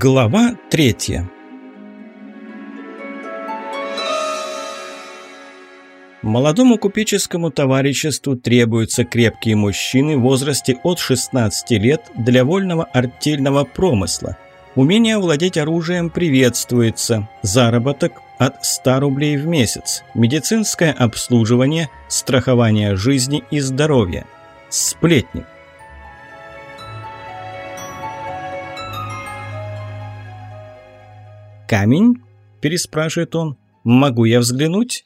Глава третья Молодому купеческому товариществу требуются крепкие мужчины в возрасте от 16 лет для вольного артельного промысла. Умение владеть оружием приветствуется. Заработок от 100 рублей в месяц. Медицинское обслуживание, страхование жизни и здоровья. Сплетник. «Камень?» – переспрашивает он. «Могу я взглянуть?»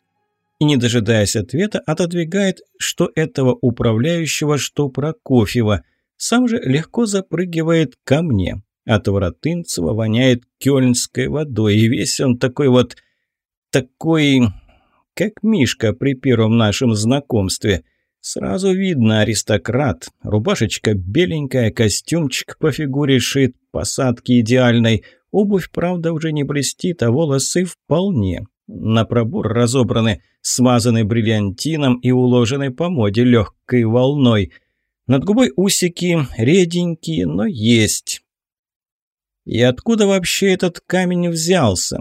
И, не дожидаясь ответа, отодвигает что этого управляющего, что Прокофьева. Сам же легко запрыгивает ко мне. От Воротынцева воняет кёльнской водой, и весь он такой вот... такой... как Мишка при первом нашем знакомстве. Сразу видно аристократ. Рубашечка беленькая, костюмчик по фигуре шит, посадки идеальной – Обувь, правда, уже не блестит, а волосы вполне. На пробор разобраны, смазаны бриллиантином и уложены по моде легкой волной. Над губой усики реденькие, но есть. И откуда вообще этот камень взялся?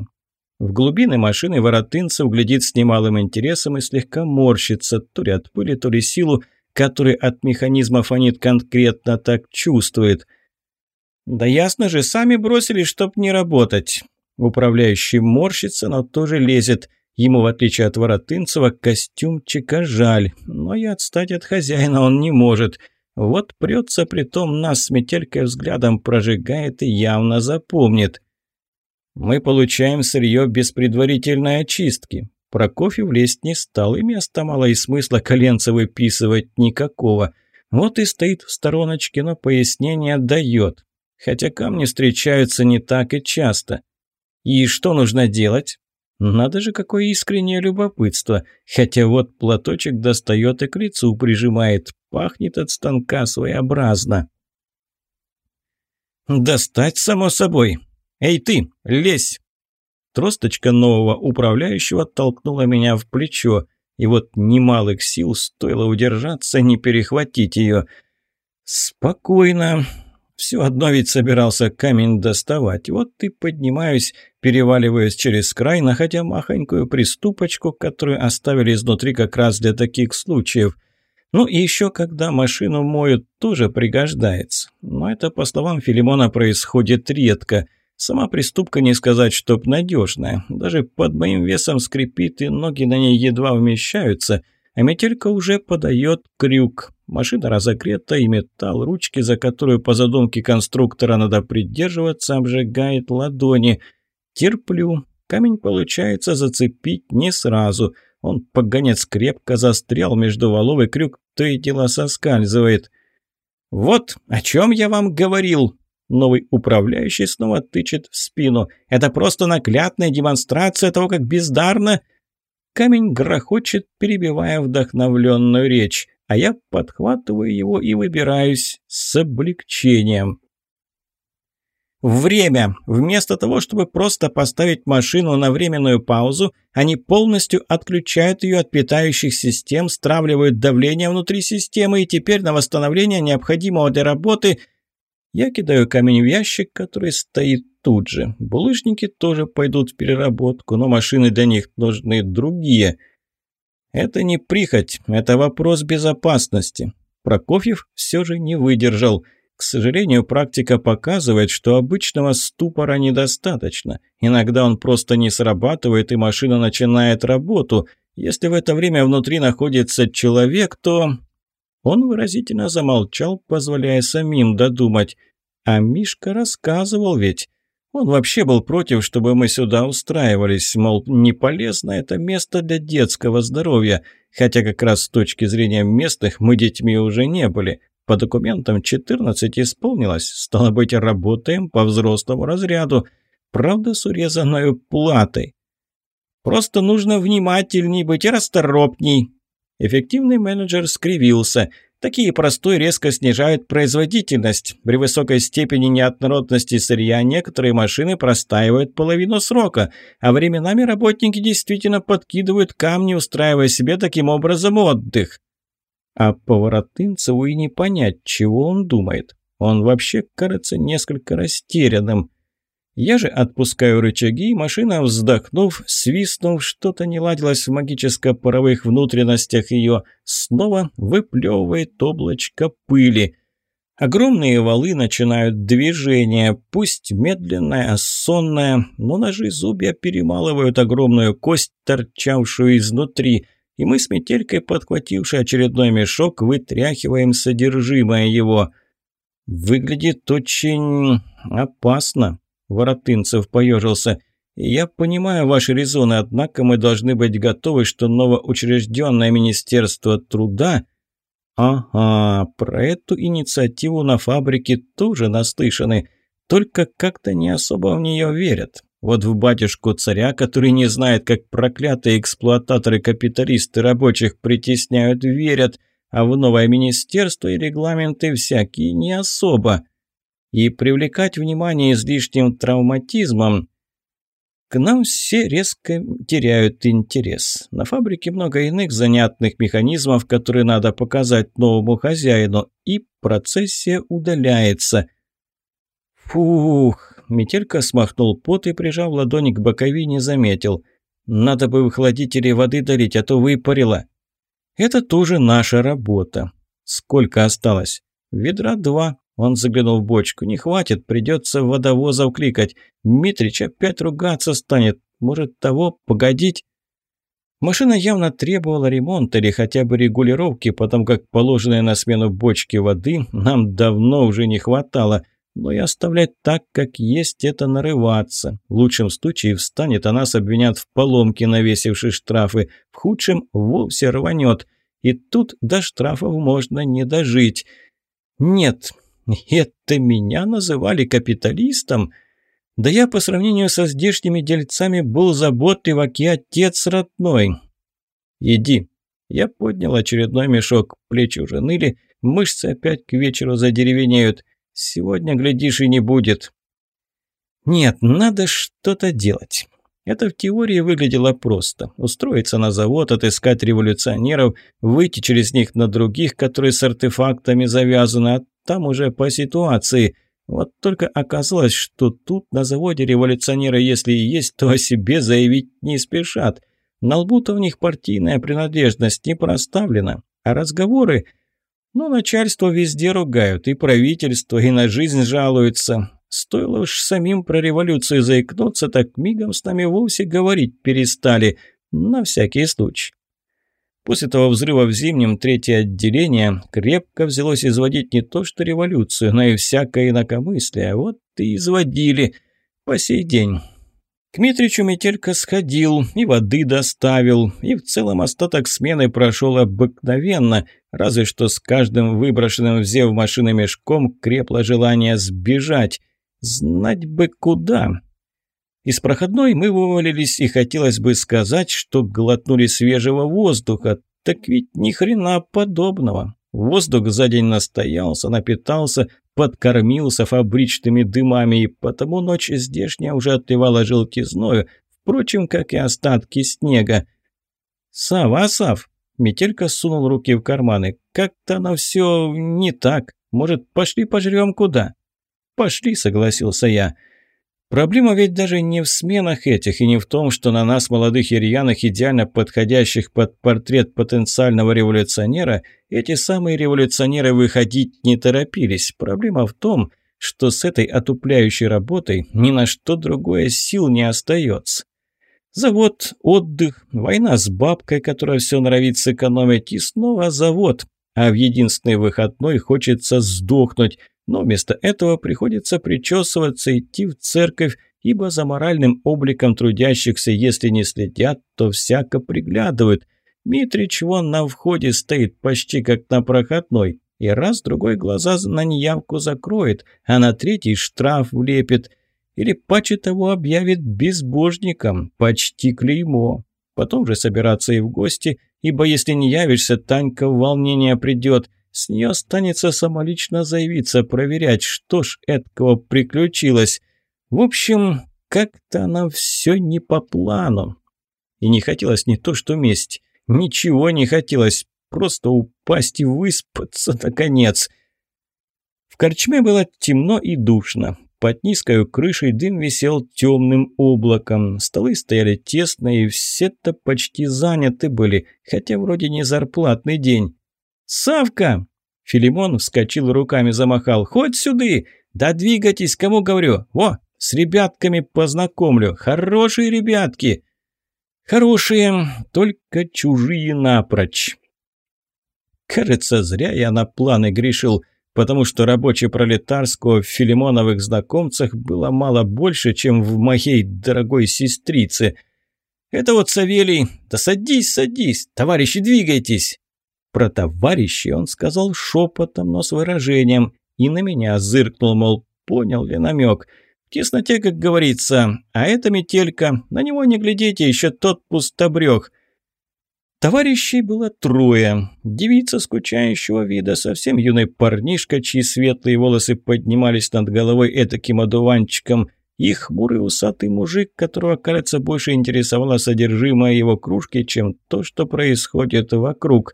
В глубины машины Воротынцев глядит с немалым интересом и слегка морщится, то ли от пыли, то ли силу, который от механизма фонит конкретно так чувствует – «Да ясно же, сами бросили, чтоб не работать». Управляющий морщится, но тоже лезет. Ему, в отличие от Воротынцева, костюмчика жаль. Но и отстать от хозяина он не может. Вот прется, притом нас с метелькой взглядом прожигает и явно запомнит. Мы получаем сырье без предварительной очистки. Прокофьев лезть не стал, и места мало и смысла коленца выписывать никакого. Вот и стоит в стороночке, но пояснение дает хотя камни встречаются не так и часто. И что нужно делать? Надо же, какое искреннее любопытство. Хотя вот платочек достает и к лицу прижимает. Пахнет от станка своеобразно. «Достать, само собой. Эй ты, лезь!» Тросточка нового управляющего толкнула меня в плечо, и вот немалых сил стоило удержаться, не перехватить ее. «Спокойно. Все одно ведь собирался камень доставать. Вот и поднимаюсь, переваливаясь через край, находя махонькую приступочку, которую оставили изнутри как раз для таких случаев. Ну и еще, когда машину моют, тоже пригождается. Но это, по словам Филимона, происходит редко. Сама приступка не сказать, чтоб надежная. Даже под моим весом скрипит, и ноги на ней едва вмещаются – а метелька уже подает крюк. Машина разогрета, и металл ручки, за которую по задумке конструктора надо придерживаться, обжигает ладони. Терплю. Камень получается зацепить не сразу. Он, погонец, крепко застрял между валов, и крюк то и дело соскальзывает. «Вот о чем я вам говорил!» Новый управляющий снова тычет в спину. «Это просто наглядная демонстрация того, как бездарно Камень грохочет, перебивая вдохновленную речь, а я подхватываю его и выбираюсь с облегчением. Время. Вместо того, чтобы просто поставить машину на временную паузу, они полностью отключают ее от питающих систем, стравливают давление внутри системы, и теперь на восстановление необходимого для работы я кидаю камень в ящик, который стоит тут же. Булыжники тоже пойдут в переработку, но машины для них нужны другие. Это не прихоть, это вопрос безопасности. Прокофьев все же не выдержал. К сожалению, практика показывает, что обычного ступора недостаточно. Иногда он просто не срабатывает, и машина начинает работу. Если в это время внутри находится человек, то... Он выразительно замолчал, позволяя самим додумать. А Мишка рассказывал ведь. Он вообще был против, чтобы мы сюда устраивались, мол, не полезно это место для детского здоровья, хотя как раз с точки зрения местных мы детьми уже не были. По документам 14 исполнилось, стало быть, работаем по взрослому разряду, правда с урезанной платой. Просто нужно внимательней быть и расторопней. Эффективный менеджер скривился – Такие простой резко снижают производительность. При высокой степени неоднородности сырья некоторые машины простаивают половину срока, а временами работники действительно подкидывают камни, устраивая себе таким образом отдых. А Поворотынцеву и не понять, чего он думает. Он вообще кажется несколько растерянным. Я же отпускаю рычаги, и машина, вздохнув, свистнув, что-то не ладилось в магическо-паровых внутренностях ее, снова выплевывает облачко пыли. Огромные валы начинают движение, пусть медленное, сонное, но ножи зубья перемалывают огромную кость, торчавшую изнутри, и мы с метелькой, подхвативший очередной мешок, вытряхиваем содержимое его. Выглядит очень опасно. Воротынцев поежился. «Я понимаю ваши резоны, однако мы должны быть готовы, что новоучрежденное Министерство труда...» «Ага, про эту инициативу на фабрике тоже наслышаны, только как-то не особо в нее верят. Вот в батюшку царя, который не знает, как проклятые эксплуататоры-капиталисты рабочих притесняют, верят, а в новое министерство и регламенты всякие не особо» и привлекать внимание излишним травматизмом, к нам все резко теряют интерес. На фабрике много иных занятных механизмов, которые надо показать новому хозяину, и процессия удаляется. Фух, Метелька смахнул пот и, прижав ладони к боковине, заметил. Надо бы в воды долить, а то выпарило. Это тоже наша работа. Сколько осталось? Ведра два, он заглянул в бочку. «Не хватит, придется водовозов кликать. Митрич опять ругаться станет. Может, того погодить?» Машина явно требовала ремонта или хотя бы регулировки, потому как положенной на смену бочки воды нам давно уже не хватало. Но и оставлять так, как есть, это нарываться. В лучшем случае встанет, а нас обвинят в поломке, навесившей штрафы. В худшем вовсе рванет. И тут до штрафов можно не дожить. Нет, это меня называли капиталистом? Да я по сравнению со здешними дельцами был заботлив, и отец родной. Иди. Я поднял очередной мешок, плечи уже ныли, мышцы опять к вечеру задеревенеют. Сегодня, глядишь, и не будет. Нет, надо что-то делать. Это в теории выглядело просто. Устроиться на завод, отыскать революционеров, выйти через них на других, которые с артефактами завязаны, а там уже по ситуации. Вот только оказалось, что тут на заводе революционеры, если и есть, то о себе заявить не спешат. На лбу-то у них партийная принадлежность не проставлена. А разговоры... Ну, начальство везде ругают, и правительство, и на жизнь жалуются. Стоило уж самим про революцию заикнуться, так мигом с нами вовсе говорить перестали. На всякий случай. После того взрыва в Зимнем третье отделение крепко взялось изводить не то что революцию, но и всякое инакомыслие. Вот и изводили по сей день. К Митричу Метелька сходил, и воды доставил, и в целом остаток смены прошел обыкновенно, разве что с каждым выброшенным в зев машины мешком крепло желание сбежать. Знать бы куда. Из проходной мы вывалились, и хотелось бы сказать, что глотнули свежего воздуха. Так ведь ни хрена подобного. Воздух за день настоялся, напитался, подкормился фабричными дымами, и потому ночь здешняя уже отливала желтизною, впрочем, как и остатки снега. «Сав, а Сав?» Метелька сунул руки в карманы. «Как-то оно все не так. Может, пошли пожрем куда?» «Пошли», — согласился я. Проблема ведь даже не в сменах этих и не в том, что на нас, молодых и рьяных, идеально подходящих под портрет потенциального революционера, эти самые революционеры выходить не торопились. Проблема в том, что с этой отупляющей работой ни на что другое сил не остается. Завод, отдых, война с бабкой, которая все норовит сэкономить, и снова завод. А в единственный выходной хочется сдохнуть, но вместо этого приходится причесываться, идти в церковь, ибо за моральным обликом трудящихся, если не следят, то всяко приглядывают. Митрич вон на входе стоит почти как на проходной, и раз-другой глаза на неявку закроет, а на третий штраф влепит. Или паче того объявит безбожником, почти клеймо. Потом же собираться и в гости, ибо если не явишься, Танька в волнение придет – с нее останется самолично заявиться, проверять, что ж этого приключилось. В общем, как-то она все не по плану. И не хотелось не то что месть, ничего не хотелось, просто упасть и выспаться, наконец. В корчме было темно и душно. Под низкой крышей дым висел темным облаком. Столы стояли тесно, и все-то почти заняты были, хотя вроде не зарплатный день. «Савка!» Филимон вскочил руками, замахал. «Хоть сюды! Да двигайтесь, кому говорю! Во, с ребятками познакомлю! Хорошие ребятки!» «Хорошие, только чужие напрочь!» Кажется, зря я на планы грешил, потому что рабоче-пролетарского в Филимоновых знакомцах было мало больше, чем в моей дорогой сестрице. «Это вот Савелий. Да садись, садись, товарищи, двигайтесь!» Про товарищей он сказал шепотом, но с выражением, и на меня зыркнул, мол, понял ли намек. В тесноте, как говорится, а эта метелька, на него не глядите, еще тот пустобрех. Товарищей было трое. Девица скучающего вида, совсем юный парнишка, чьи светлые волосы поднимались над головой этаким одуванчиком, и хмурый усатый мужик, которого, кажется, больше интересовало содержимое его кружки, чем то, что происходит вокруг.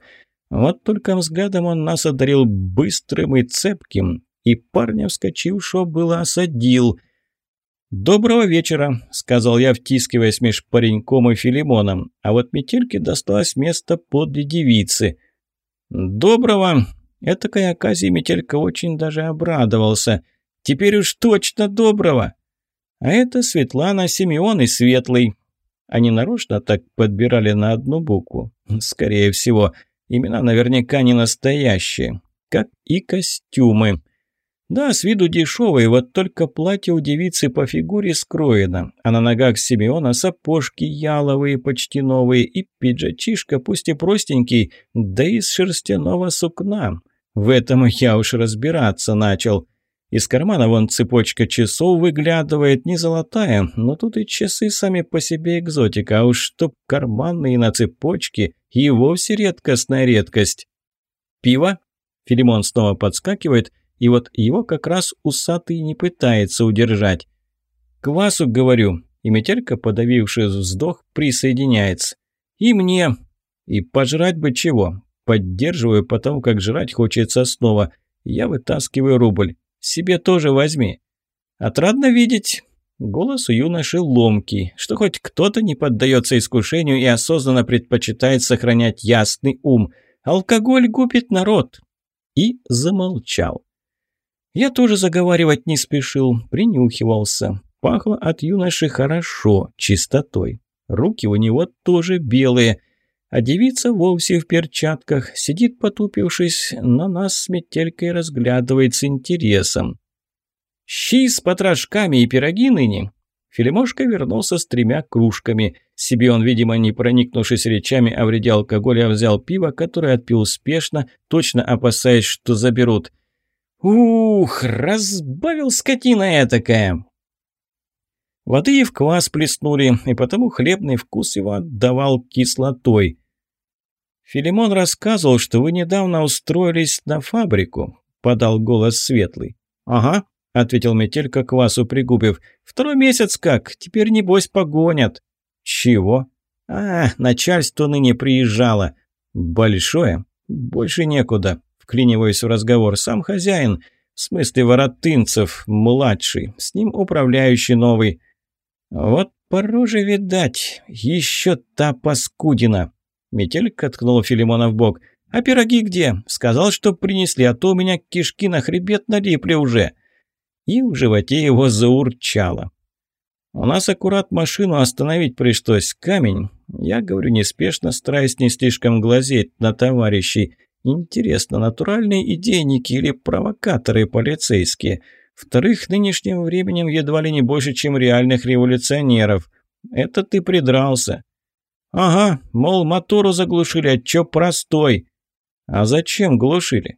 Вот только взглядом он нас одарил быстрым и цепким, и парня, вскочившего, было осадил – «Доброго вечера», – сказал я, втискиваясь меж пареньком и Филимоном. А вот метельке досталось место подле девицы. «Доброго!» Этакой оказии Метелька очень даже обрадовался. «Теперь уж точно доброго!» А это Светлана Симеон и Светлый. Они нарочно так подбирали на одну букву. Скорее всего, имена наверняка не настоящие. Как и костюмы. Да, с виду дешевый, вот только платье у девицы по фигуре скроено, а на ногах Симеона сапожки яловые, почти новые, и пиджачишка, пусть и простенький, да из шерстяного сукна. В этом я уж разбираться начал. Из кармана вон цепочка часов выглядывает, не золотая, но тут и часы сами по себе экзотика, а уж чтоб карманные на цепочке, и вовсе редкостная редкость. «Пиво?» Филимон снова подскакивает – и вот его как раз усатый не пытается удержать. «Квасу, говорю», и метелька, подавивший вздох, присоединяется. «И мне. И пожрать бы чего. Поддерживаю, потому как жрать хочется снова. Я вытаскиваю рубль. Себе тоже возьми». «Отрадно видеть». Голос у юноши ломкий, что хоть кто-то не поддается искушению и осознанно предпочитает сохранять ясный ум. Алкоголь губит народ. И замолчал. Я тоже заговаривать не спешил, принюхивался. Пахло от юноши хорошо, чистотой. Руки у него тоже белые, а девица вовсе в перчатках, сидит потупившись, на нас с метелькой разглядывает с интересом. «Щи с потрошками и пироги ныне!» Филимошка вернулся с тремя кружками. Себе он, видимо, не проникнувшись речами о вреде алкоголя, взял пиво, которое отпил спешно, точно опасаясь, что заберут – Ух, разбавил скотина этакая. Воды и в квас плеснули, и потому хлебный вкус его отдавал кислотой. «Филимон рассказывал, что вы недавно устроились на фабрику», — подал голос Светлый. «Ага», — ответил Метелька квасу пригубив. «Второй месяц как, теперь небось погонят». «Чего?» «А, начальство ныне приезжало». «Большое? Больше некуда вклиниваясь в разговор. «Сам хозяин, в смысле Воротынцев, младший, с ним управляющий новый». «Вот по роже видать, еще та паскудина!» Метелька ткнул Филимона в бок. «А пироги где? Сказал, что принесли, а то у меня кишки на хребет налипли уже». И в животе его заурчало. «У нас аккурат машину остановить пришлось. Камень. Я говорю неспешно, стараясь не слишком глазеть на товарищей. Интересно, натуральные идейники или провокаторы полицейские? Вторых, нынешним временем едва ли не больше, чем реальных революционеров. Это ты придрался. Ага, мол, мотору заглушили, а чё простой? А зачем глушили?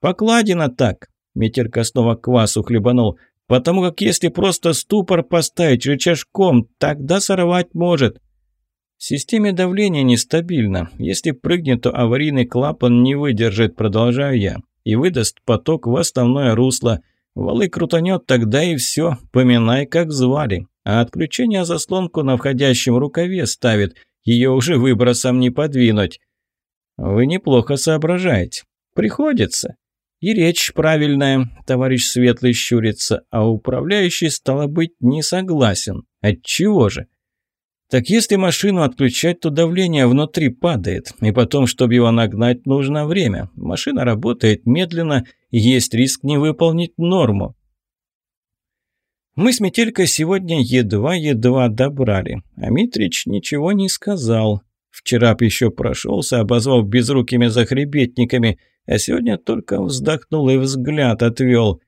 Покладина так. Метерка снова квасу хлебанул. Потому как если просто ступор поставить рычажком, тогда сорвать может. В системе давления нестабильно. Если прыгнет, то аварийный клапан не выдержит, продолжаю я, и выдаст поток в основное русло. Валы крутанет, тогда и все, поминай, как звали. А отключение заслонку на входящем рукаве ставит, ее уже выбросом не подвинуть. Вы неплохо соображаете. Приходится. И речь правильная, товарищ Светлый щурится, а управляющий, стало быть, не согласен. Отчего же? Так если машину отключать, то давление внутри падает, и потом, чтобы его нагнать, нужно время. Машина работает медленно, есть риск не выполнить норму. Мы с Метелькой сегодня едва-едва добрали, а Митрич ничего не сказал. Вчера б еще прошелся, обозвав безрукими захребетниками, а сегодня только вздохнул и взгляд отвел.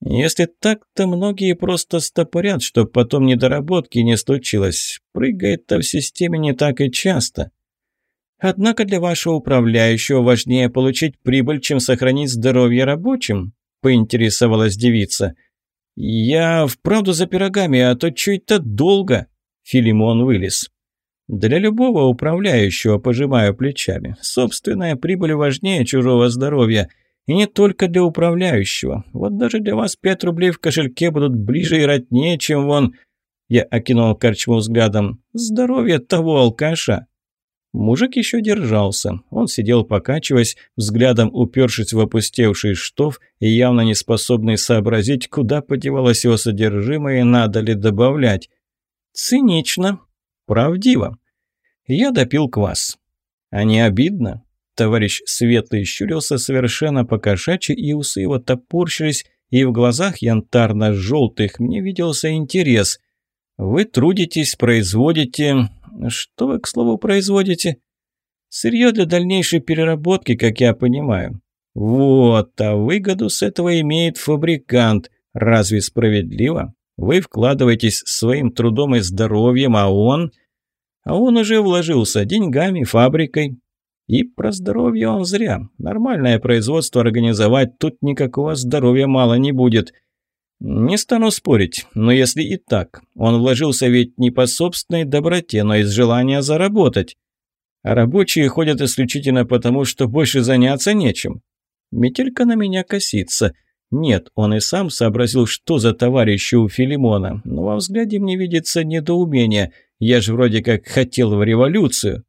Если так, то многие просто стопорят, чтоб потом недоработки не случилось. Прыгает-то в системе не так и часто. Однако для вашего управляющего важнее получить прибыль, чем сохранить здоровье рабочим, поинтересовалась девица. Я вправду за пирогами, а то чуть-то долго. Филимон вылез. Для любого управляющего пожимаю плечами. Собственная прибыль важнее чужого здоровья – и не только для управляющего. Вот даже для вас пять рублей в кошельке будут ближе и роднее, чем вон...» Я окинул корчму взглядом. «Здоровье того алкаша!» Мужик еще держался. Он сидел, покачиваясь, взглядом упершись в опустевший штоф и явно не способный сообразить, куда подевалось его содержимое и надо ли добавлять. Цинично. Правдиво. Я допил квас. А не обидно? Товарищ Светлый щурился совершенно покошачьи, и усы его топорщились, и в глазах янтарно-желтых мне виделся интерес. «Вы трудитесь, производите...» «Что вы, к слову, производите?» «Сырье для дальнейшей переработки, как я понимаю». «Вот, а выгоду с этого имеет фабрикант. Разве справедливо? Вы вкладываетесь своим трудом и здоровьем, а он...» «А он уже вложился деньгами, фабрикой, и про здоровье он зря. Нормальное производство организовать, тут никакого здоровья мало не будет. Не стану спорить, но если и так, он вложился ведь не по собственной доброте, но из желания заработать. А рабочие ходят исключительно потому, что больше заняться нечем. Метелька на меня косится. Нет, он и сам сообразил, что за товарищи у Филимона, но во взгляде мне видится недоумение. Я же вроде как хотел в революцию.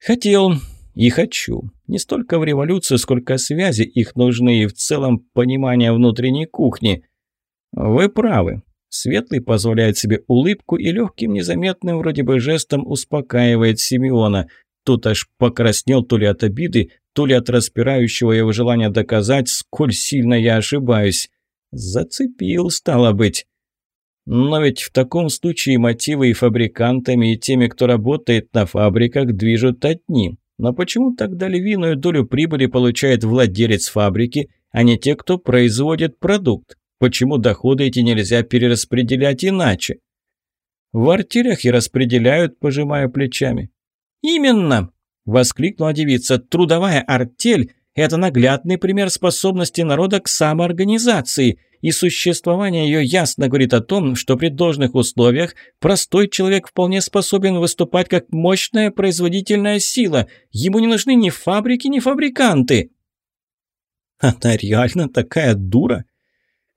Хотел, и хочу. Не столько в революцию, сколько связи их нужны и в целом понимание внутренней кухни. Вы правы. Светлый позволяет себе улыбку и легким незаметным вроде бы жестом успокаивает Симеона. Тут аж покраснел то ли от обиды, то ли от распирающего его желания доказать, сколь сильно я ошибаюсь. Зацепил, стало быть. Но ведь в таком случае мотивы и фабрикантами, и теми, кто работает на фабриках, движут одни. Но почему тогда львиную долю прибыли получает владелец фабрики, а не те, кто производит продукт? Почему доходы эти нельзя перераспределять иначе? В артелях и распределяют, пожимая плечами. «Именно!» – воскликнула девица. «Трудовая артель – это наглядный пример способности народа к самоорганизации – и существование ее ясно говорит о том, что при должных условиях простой человек вполне способен выступать как мощная производительная сила. Ему не нужны ни фабрики, ни фабриканты. Она реально такая дура.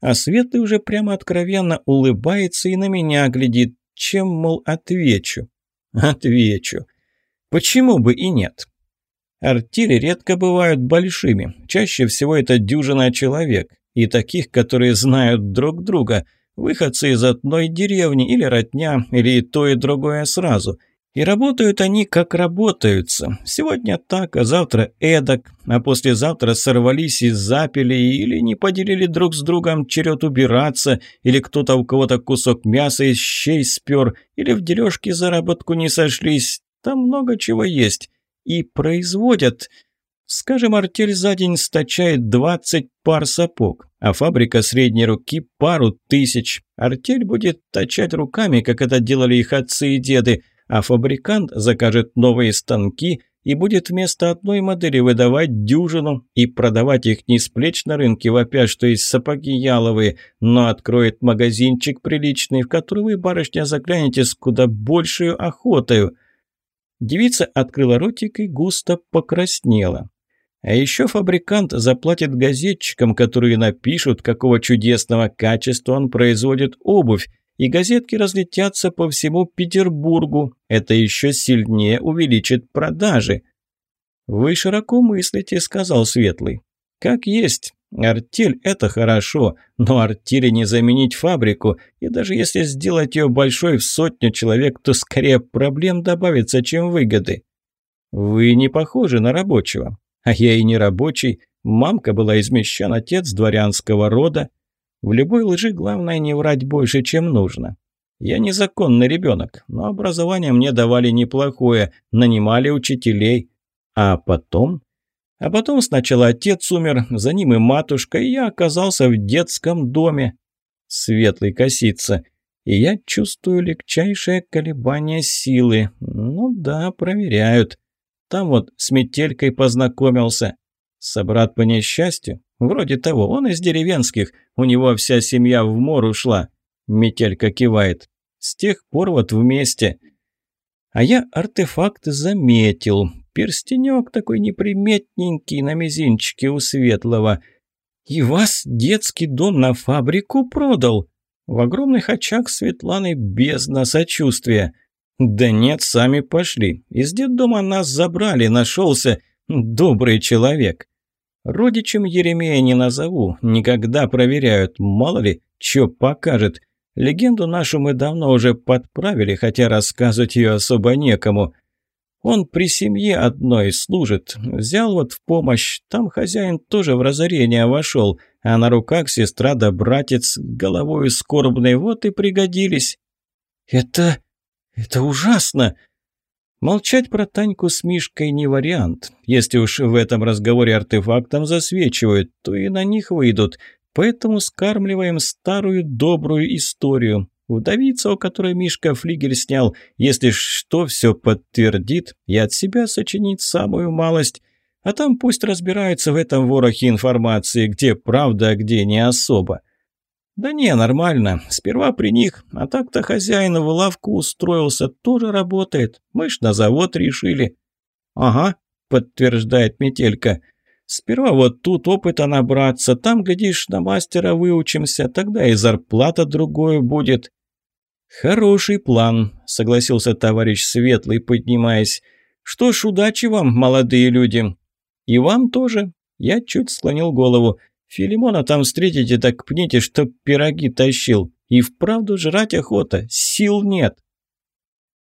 А Светлый уже прямо откровенно улыбается и на меня глядит. Чем, мол, отвечу? Отвечу. Почему бы и нет? Артели редко бывают большими. Чаще всего это дюжина человек и таких, которые знают друг друга, выходцы из одной деревни или родня, или и то, и другое сразу. И работают они, как работаются. Сегодня так, а завтра эдак, а послезавтра сорвались и запили, или не поделили друг с другом черед убираться, или кто-то у кого-то кусок мяса из щей спер, или в дележке заработку не сошлись. Там много чего есть. И производят Скажем, артель за день стачает 20 пар сапог, а фабрика средней руки – пару тысяч. Артель будет точать руками, как это делали их отцы и деды, а фабрикант закажет новые станки и будет вместо одной модели выдавать дюжину и продавать их не с плеч на рынке, вопя, что есть сапоги яловые, но откроет магазинчик приличный, в который вы, барышня, заглянете с куда большей охотою. Девица открыла ротик и густо покраснела. А еще фабрикант заплатит газетчикам, которые напишут, какого чудесного качества он производит обувь, и газетки разлетятся по всему Петербургу. Это еще сильнее увеличит продажи. «Вы широко мыслите», — сказал Светлый. «Как есть. Артель – это хорошо, но артели не заменить фабрику, и даже если сделать ее большой в сотню человек, то скорее проблем добавится, чем выгоды. Вы не похожи на рабочего. А я и не рабочий. Мамка была из мещан, отец дворянского рода. В любой лжи главное не врать больше, чем нужно. Я незаконный ребенок, но образование мне давали неплохое, нанимали учителей. А потом а потом сначала отец умер, за ним и матушка, и я оказался в детском доме. Светлый косится. И я чувствую легчайшее колебание силы. Ну да, проверяют. Там вот с метелькой познакомился. Собрат по несчастью? Вроде того, он из деревенских. У него вся семья в мор ушла. Метелька кивает. С тех пор вот вместе. А я артефакт заметил. Перстенек такой неприметненький на мизинчике у Светлого. И вас детский дом на фабрику продал? В огромных очах Светланы бездна сочувствия. Да нет, сами пошли. Из детдома нас забрали, нашелся добрый человек. Родичем Еремея не назову, никогда проверяют, мало ли, что покажет. Легенду нашу мы давно уже подправили, хотя рассказывать ее особо некому. Он при семье одной служит. Взял вот в помощь. Там хозяин тоже в разорение вошел. А на руках сестра да братец головой скорбной вот и пригодились. Это... это ужасно. Молчать про Таньку с Мишкой не вариант. Если уж в этом разговоре артефактом засвечивают, то и на них выйдут. Поэтому скармливаем старую добрую историю. Вдовица, у которой Мишка флигель снял, если что, все подтвердит, и от себя сочинить самую малость. А там пусть разбираются в этом ворохе информации, где правда, а где не особо. Да не, нормально. Сперва при них, а так-то хозяин в лавку устроился, тоже работает. Мы ж на завод решили. Ага, подтверждает Метелька. Сперва вот тут опыта набраться, там, глядишь, на мастера выучимся, тогда и зарплата другую будет. «Хороший план», — согласился товарищ Светлый, поднимаясь. «Что ж, удачи вам, молодые люди». «И вам тоже». Я чуть склонил голову. «Филимона там встретите, так пните, чтоб пироги тащил. И вправду жрать охота, сил нет».